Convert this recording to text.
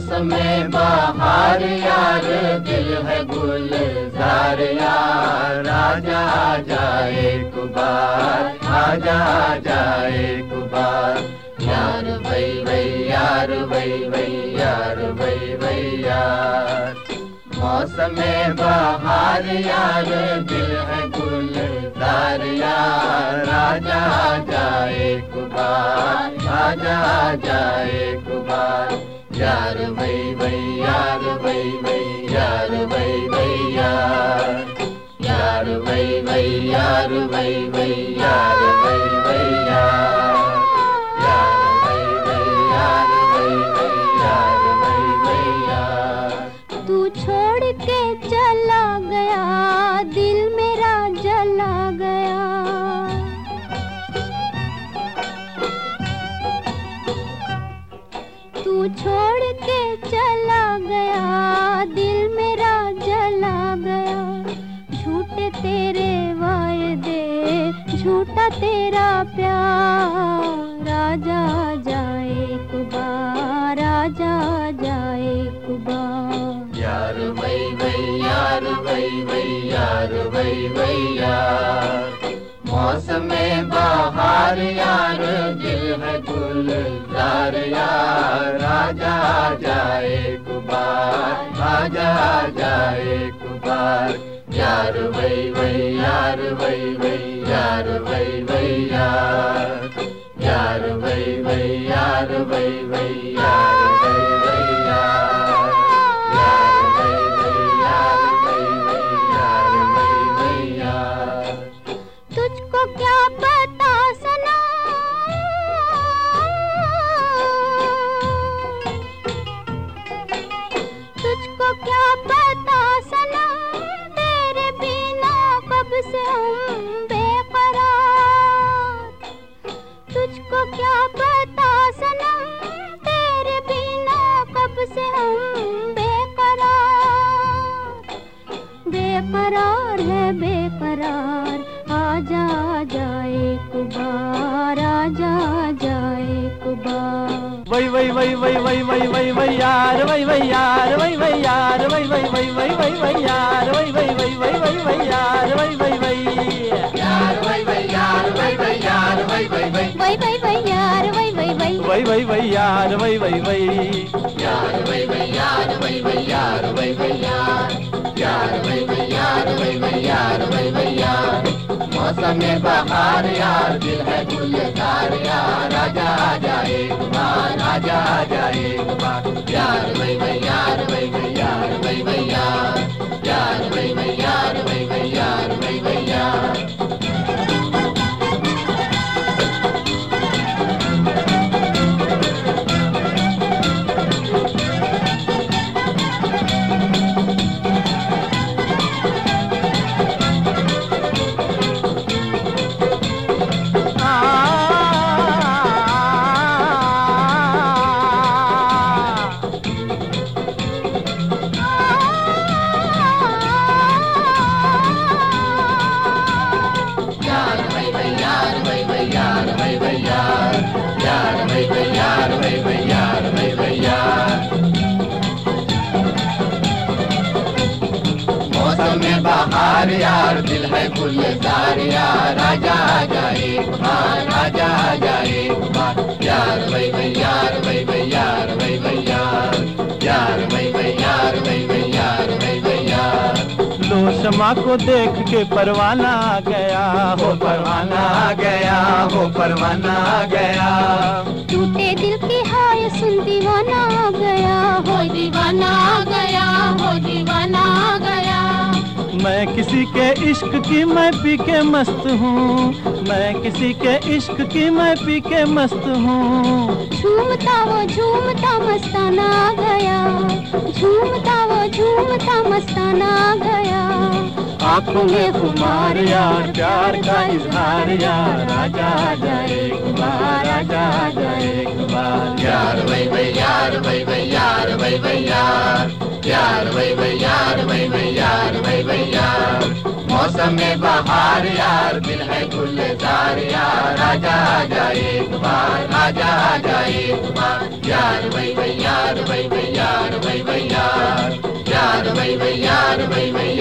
मौसम बाहर यार, दिल है गुलजार यार। राजा जाए कुबार आजा जाए कुबार यार वही वही यार वही वही यार वही वही यार। मौसम बाहर यार, दिल है गुलजार यार। राजा जाए कुबार आजा जाए कुबार யாரு வை வை யாரு வை வை யாரு வை வை யார்? யாரு வை வை யாரு வை வை யார்? तेरा प्यार राजा जाए कुबार राजा जाए कुबार यार वही वही यार वही वही यार वही वही यार। मौसम बाहर यार, दिल है गुलजार यार। राजा जाए कुबार राजा जाए कुबार yaar vai vai yaar vai vai yaar vai vai yaar yaar vai vai yaar vai vai बेकरार है बेकरार आजा जाए कुबार आजा जाए कुबार वही वही वही वही वही वही वही यार वही वही यार वही वही वही वही वही वही यार वही वही वही वही वही वही वही यार वही वही वही यार वही वही यार वही वही यार वही वही यार। वही वही यार वही वही यार वही वही यार। मौसम में बहार यार, दिल है गुलजार यार। राजा जाए कुमार बार जाए बहार यार दिल है गुलजार यार राजा जाए कुमार राजा जाए कुमार यार वही वही यार वही वही यार वही वही यार। यार वही वही यार वही वही यार वही वही यार। लो शमा को देख के परवाना आ गया हो परवाना आ गया हो परवाना आ गया। टूटे दिल की हाय सुन दीवाना आ गया हो दीवाना आ गया हो दीवाना आ मैं किसी के इश्क की मैं पी के मस्त हूँ। मैं किसी के इश्क की मैं पी के मस्त हूँ। झूमता वो झूमता मस्ताना गया। झूमता वो झूमता मस्ताना गया। आँखों में खुमार यार प्यार का इजहार यार। राजा आजा एक बार राजा आजा एक बार। यार वही वही यार वही वही। यार भैया यार वै वही यार, वै वै यार, वै वै यार। मौसम में बाहर यार, दिल है गुलजार यार। राजा आजा एक बार, राजा आजा एक बार। यार वही वै यार, वै वै यार, वै वही यार। यार वै वै यार वै यार